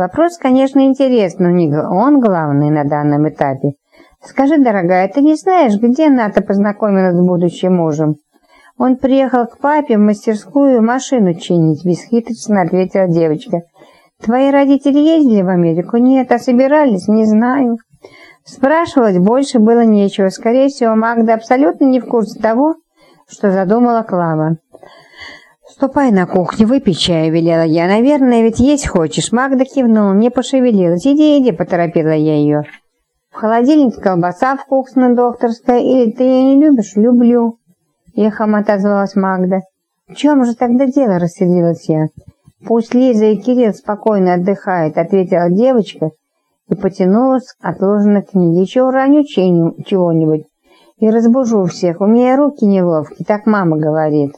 Вопрос, конечно, интересный, но не он главный на данном этапе. Скажи, дорогая, ты не знаешь, где Ната познакомилась с будущим мужем? Он приехал к папе в мастерскую машину чинить, бесхитростно ответила девочка. Твои родители ездили в Америку? Нет, а собирались? Не знаю. Спрашивать больше было нечего. Скорее всего, Магда абсолютно не в курсе того, что задумала Клава. «Ступай на кухню, выпей чаю», — велела я. «Наверное, ведь есть хочешь». Магда кивнула, не пошевелилась. «Иди, иди», — поторопила я ее. «В холодильнике колбаса вкусная докторская, или ты ее не любишь?» «Люблю», — эхом отозвалась Магда. «В чем же тогда дело?» — рассердилась я. «Пусть Лиза и Кирилл спокойно отдыхают», — ответила девочка и потянулась отложенной книге. «Еще уроню чего-нибудь и разбужу всех. У меня руки неловкие, так мама говорит».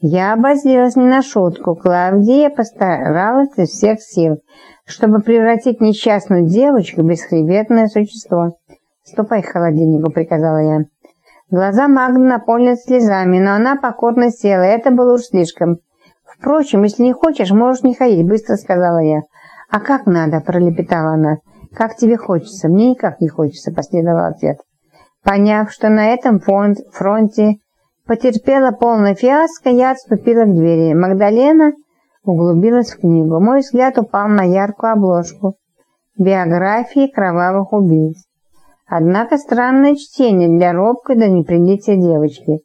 Я обозлилась не на шутку. Клавдия постаралась из всех сил, чтобы превратить несчастную девочку в бесхребетное существо. «Ступай к холодильнику», — приказала я. Глаза Магны наполнились слезами, но она покорно села, это было уж слишком. «Впрочем, если не хочешь, можешь не ходить», — быстро сказала я. «А как надо?» — пролепетала она. «Как тебе хочется?» «Мне никак не хочется», — последовал ответ. Поняв, что на этом фронте потерпела полный фиаско, я отступила к двери. Магдалена углубилась в книгу. Мой взгляд упал на яркую обложку биографии кровавых убийц. Однако странное чтение для робкой до неприличия девочки.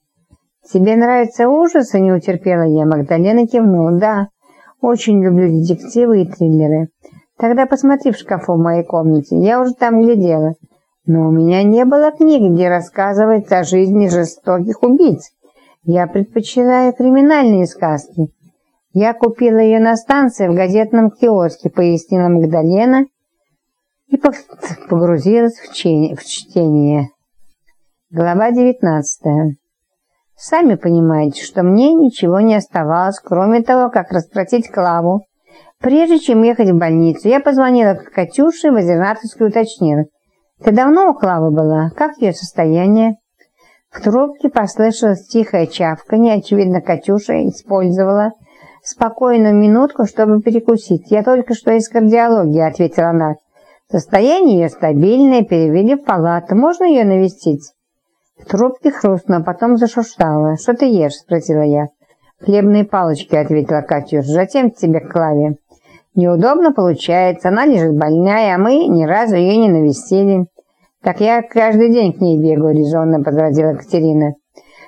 «Тебе нравятся ужасы?» – не утерпела я. Магдалена кивнула. «Да, очень люблю детективы и триллеры. Тогда посмотри в шкафу в моей комнате. Я уже там глядела. Но у меня не было книг, где рассказывается о жизни жестоких убийц. Я предпочитаю криминальные сказки. Я купила ее на станции в газетном киоске, пояснила Магдалена и погрузилась в чтение. Глава 19. Сами понимаете, что мне ничего не оставалось, кроме того, как расспросить Клаву. Прежде чем ехать в больницу, я позвонила к Катюше в озернатовскую уточнила. «Ты давно у Клавы была? Как ее состояние?» В трубке послышалось тихое чавканье. Очевидно, Катюша использовала спокойную минутку, чтобы перекусить. «Я только что из кардиологии», — ответила она. «Состояние ее стабильное, перевели в палату. Можно ее навестить?» В трубке хрустнуло, потом зашуршало. «Что ты ешь?» — спросила я. «Хлебные палочки», — ответила Катюша. «Затем тебе к Клаве». «Неудобно получается. Она лежит больная, а мы ни разу ее не навестили». «Так я каждый день к ней бегаю», — резонно возразила Катерина.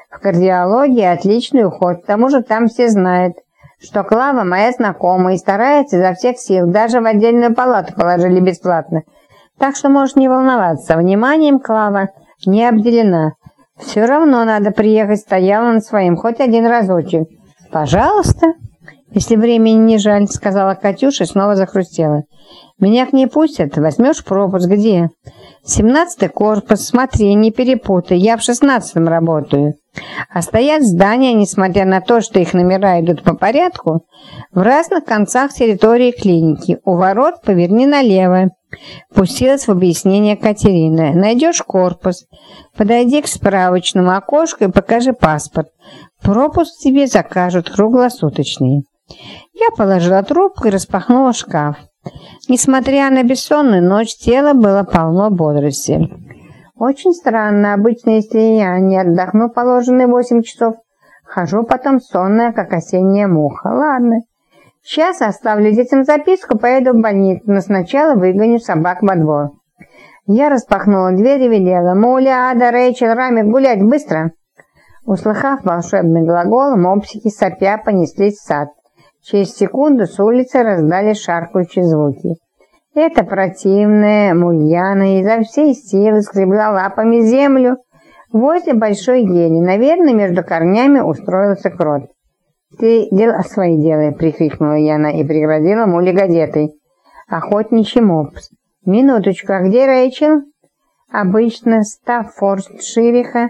«В кардиологии отличный уход. К тому же там все знают, что Клава моя знакомая и старается изо всех сил. Даже в отдельную палату положили бесплатно. Так что можешь не волноваться. Вниманием Клава не обделена. Все равно надо приехать, стояла на своим, хоть один разочек. Пожалуйста, если времени не жаль, сказала Катюша и снова захрустела. Меня к ней пустят, возьмешь пропуск, где? Семнадцатый корпус, смотри, не перепутай, я в шестнадцатом работаю. А стоят здания, несмотря на то, что их номера идут по порядку, в разных концах территории клиники. У ворот поверни налево. Пустилась в объяснение Катерина. Найдешь корпус, подойди к справочному окошку и покажи паспорт. Пропуск тебе закажут круглосуточный. Я положила трубку и распахнула шкаф. Несмотря на бессонную ночь, тело было полно бодрости. Очень странно. Обычно, если я не отдохну положенные восемь часов, хожу потом сонная, как осенняя муха. Ладно. Сейчас оставлю детям записку, поеду в больницу, но сначала выгоню собак во двор. Я распахнула дверь и велела. «Муля, Ада, Рэйчел, Рамик, гулять быстро!» Услыхав волшебный глагол, мопсики сопя понеслись в сад. Через секунду с улицы раздались шаркающие звуки. Эта противная мульяна изо всей силы скребла лапами землю возле большой ели. Наверное, между корнями устроился крот. «Ты дела свои делай!» — прикрикнула Яна и пригрозила муле газетой. «Охотничий мопс!» «Минуточку, а где Рэйчел?» Обычно Стаффорд Шириха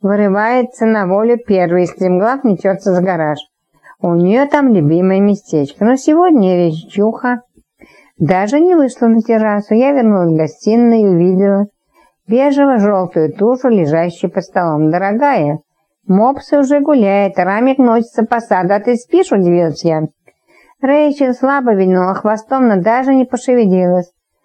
вырывается на волю первый, стремглав несется за гараж. У нее там любимое местечко, но сегодня речуха. Даже не вышла на террасу, я вернулась в гостиную и увидела бежево-желтую тушу, лежащую под столом. «Дорогая, мопсы уже гуляет, рамик носится по саду, а ты спишь?» – удивилась я. Рэйчел слабо вильнула хвостом, но даже не пошевелилась.